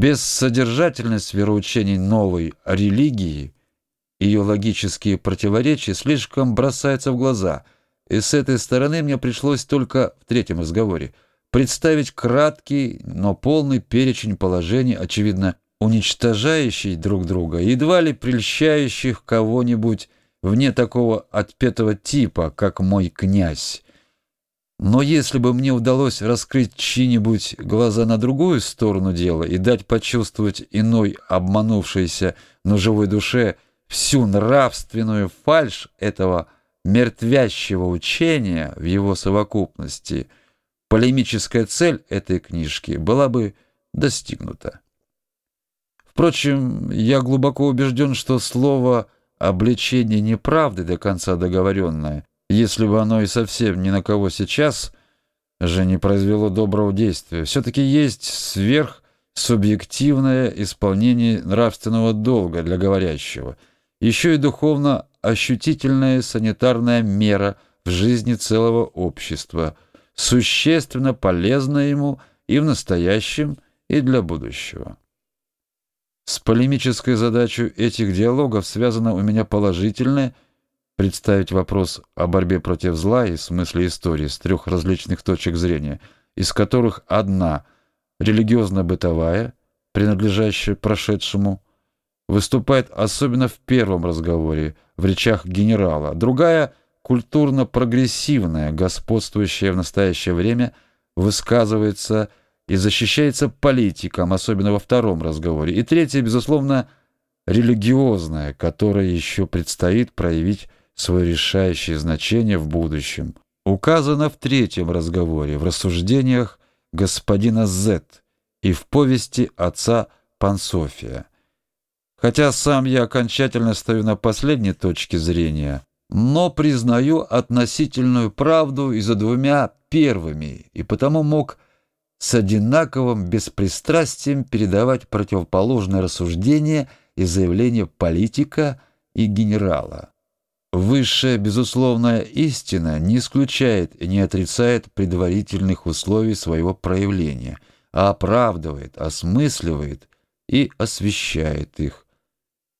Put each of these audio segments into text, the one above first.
Бессодержательность вероучений новой религии, ее логические противоречия слишком бросаются в глаза, и с этой стороны мне пришлось только в третьем разговоре представить краткий, но полный перечень положений, очевидно, уничтожающий друг друга, едва ли прельщающих кого-нибудь вне такого отпетого типа, как мой князь. Но если бы мне удалось раскрыть чьи-нибудь глаза на другую сторону дела и дать почувствовать иной обманувшейся, но живой душе всю нравственную фальшь этого мертвящего учения в его совокупности, полемическая цель этой книжки была бы достигнута. Впрочем, я глубоко убежден, что слово «обличение неправды» до конца договоренное если бы оно и совсем ни на кого сейчас же не произвело доброго действия, все-таки есть сверхсубъективное исполнение нравственного долга для говорящего, еще и духовно ощутительная санитарная мера в жизни целого общества, существенно полезная ему и в настоящем, и для будущего. С полемической задачей этих диалогов связано у меня положительное – представить вопрос о борьбе против зла и смысле истории с трех различных точек зрения, из которых одна религиозно-бытовая, принадлежащая прошедшему, выступает особенно в первом разговоре, в речах генерала, другая культурно-прогрессивная, господствующая в настоящее время, высказывается и защищается политиком, особенно во втором разговоре, и третья, безусловно, религиозная, которая еще предстоит проявить свое решающее значение в будущем, указано в третьем разговоре, в рассуждениях господина З и в повести отца Пансофия. Хотя сам я окончательно стою на последней точке зрения, но признаю относительную правду и за двумя первыми, и потому мог с одинаковым беспристрастием передавать противоположные рассуждения и заявления политика и генерала. Высшая безусловная истина не исключает и не отрицает предварительных условий своего проявления, а оправдывает, осмысливает и освещает их.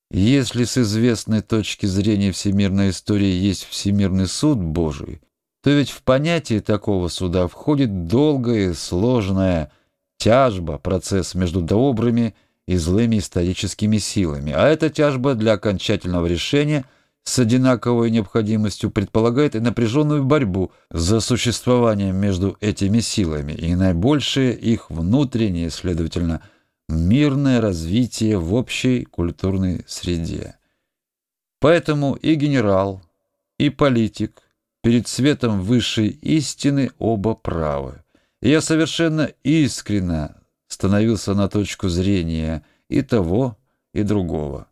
Если с известной точки зрения всемирной истории есть всемирный суд Божий, то ведь в понятие такого суда входит долгая сложная тяжба, процесс между добрыми и злыми историческими силами, а эта тяжба для окончательного решения – с одинаковой необходимостью предполагает и напряженную борьбу за существование между этими силами и наибольшее их внутреннее, следовательно, мирное развитие в общей культурной среде. Поэтому и генерал, и политик перед светом высшей истины оба правы. И я совершенно искренно становился на точку зрения и того, и другого.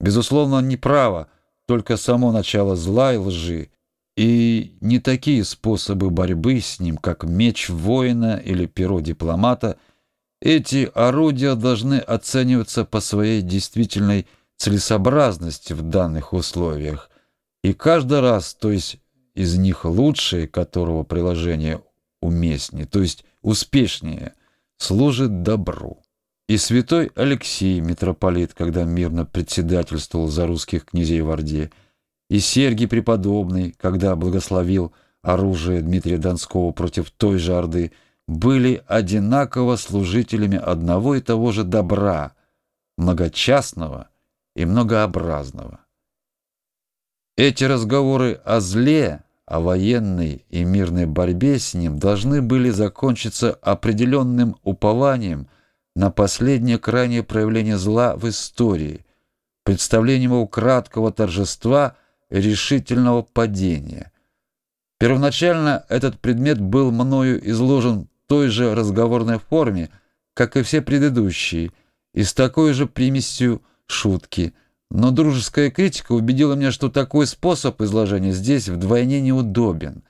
Безусловно, не право, только само начало зла и лжи, и не такие способы борьбы с ним, как меч воина или перо дипломата, эти орудия должны оцениваться по своей действительной целесообразности в данных условиях, и каждый раз, то есть из них лучшее, которого приложение уместнее, то есть успешнее, служит добру. И святой Алексей, митрополит, когда мирно председательствовал за русских князей в Орде, и Сергий Преподобный, когда благословил оружие Дмитрия Донского против той же Орды, были одинаково служителями одного и того же добра, многочастного и многообразного. Эти разговоры о зле, о военной и мирной борьбе с ним должны были закончиться определенным упованием – на последнее крайнее проявление зла в истории, представлением его краткого торжества и решительного падения. Первоначально этот предмет был мною изложен в той же разговорной форме, как и все предыдущие, и с такой же примесью шутки, но дружеская критика убедила меня, что такой способ изложения здесь вдвойне неудобен.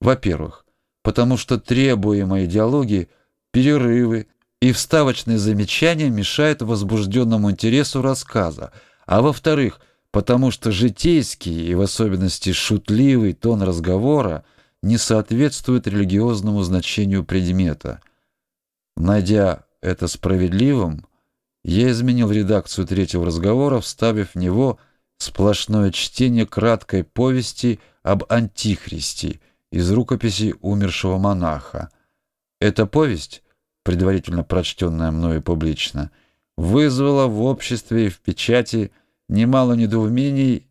Во-первых, потому что требуемые диалоги, перерывы, и вставочные замечания мешают возбужденному интересу рассказа, а во-вторых, потому что житейский и в особенности шутливый тон разговора не соответствует религиозному значению предмета. Найдя это справедливым, Я изменил редакцию третьего разговора, вставив в него сплошное чтение краткой повести об Антихристе из рукописи умершего монаха. Эта повесть, предварительно прочтенная мною публично, вызвала в обществе и в печати немало недоумений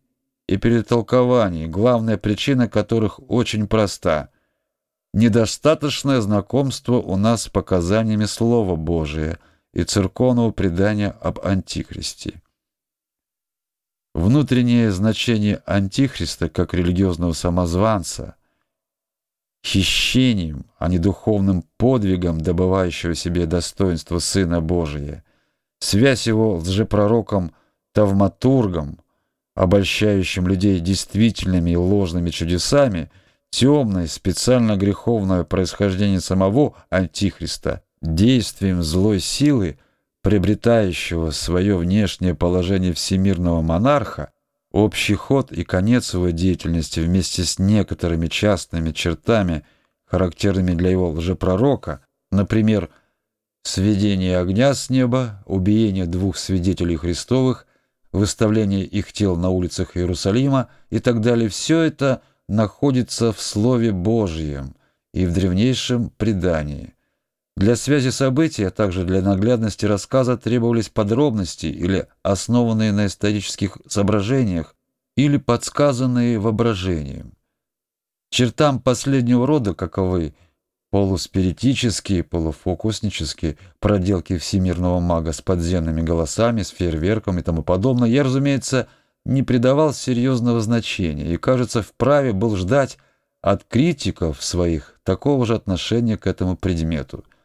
и перетолкований, главная причина которых очень проста — недостаточное знакомство у нас с показаниями Слова Божия и церковного предания об Антихристе. Внутреннее значение Антихриста как религиозного самозванца, хищением, а не духовным подвигом, добывающего себе достоинство Сына Божия, связь его с лжепророком Тавматургом, обольщающим людей действительными и ложными чудесами, темное, специально греховное происхождение самого Антихриста, действием злой силы, приобретающего свое внешнее положение всемирного монарха, общий ход и конец его деятельности вместе с некоторыми частными чертами, характерными для его лжепророка, например, сведение огня с неба, убиение двух свидетелей Христовых, выставление их тел на улицах Иерусалима и так далее, все это находится в Слове Божьем и в древнейшем предании. Для связи событий, а также для наглядности рассказа требовались подробности или основанные на исторических соображениях, или подсказанные воображением. Чертам последнего рода, каковы полуспиритические, полуфокуснические проделки всемирного мага с подземными голосами, с фейерверком и тому подобное, я, разумеется, не придавал серьезного значения и, кажется, вправе был ждать от критиков своих такого же отношения к этому предмету –